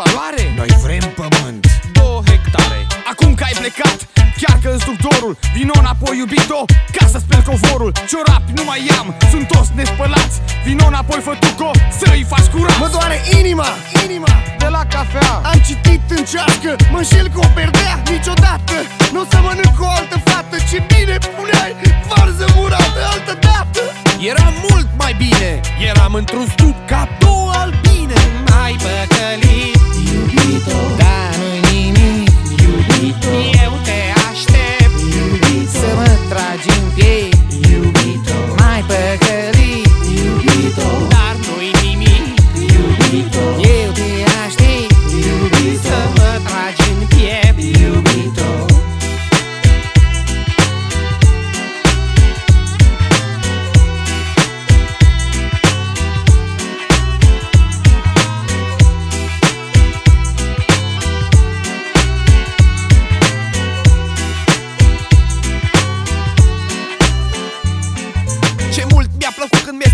valoare? Noi vrem pământ. 2 hectare. Acum că ai plecat, chiar că instructorul Vino înapoi iubito, ca să speli covorul. Ciorapi nu mai am, sunt toți nespălați. Vino înapoi fătuco, să-i faci curat. Mă doare inima, inima. De la cafea. Am citit în cească, mă înșel cu o perdea Niciodată, nu o să mănânc o altă fată Ce bine puneai, varză murată altă dată. Era mult mai bine, eram într-un stup cadou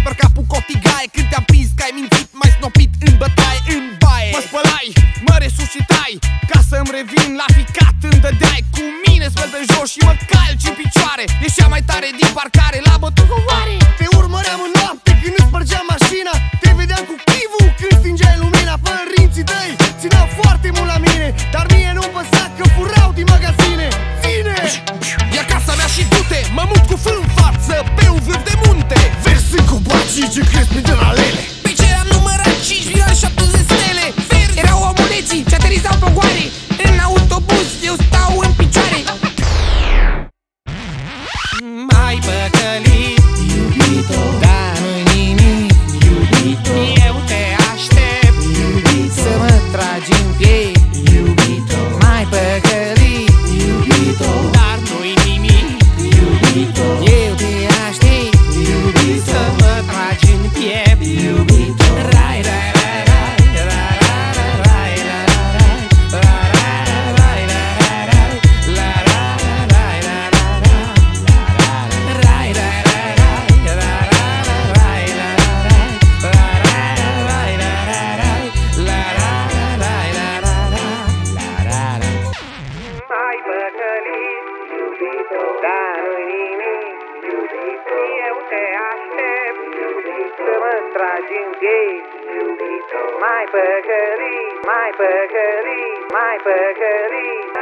plăcut când mi-ai spăr capul cu o tigaie. Când te-am prins că ai mințit mai snopit în bătaie, în baie. Mă spălai, mă resuscitai Ca să-mi revin la ficat Îmi dădeai. Cu mine spăl pe jos Și mă calci în picioare. Ieșea mai tare din parcare La bătut cu oare. Te tipa calientito. Trying gate to be my burgery, my burgery, my burgery.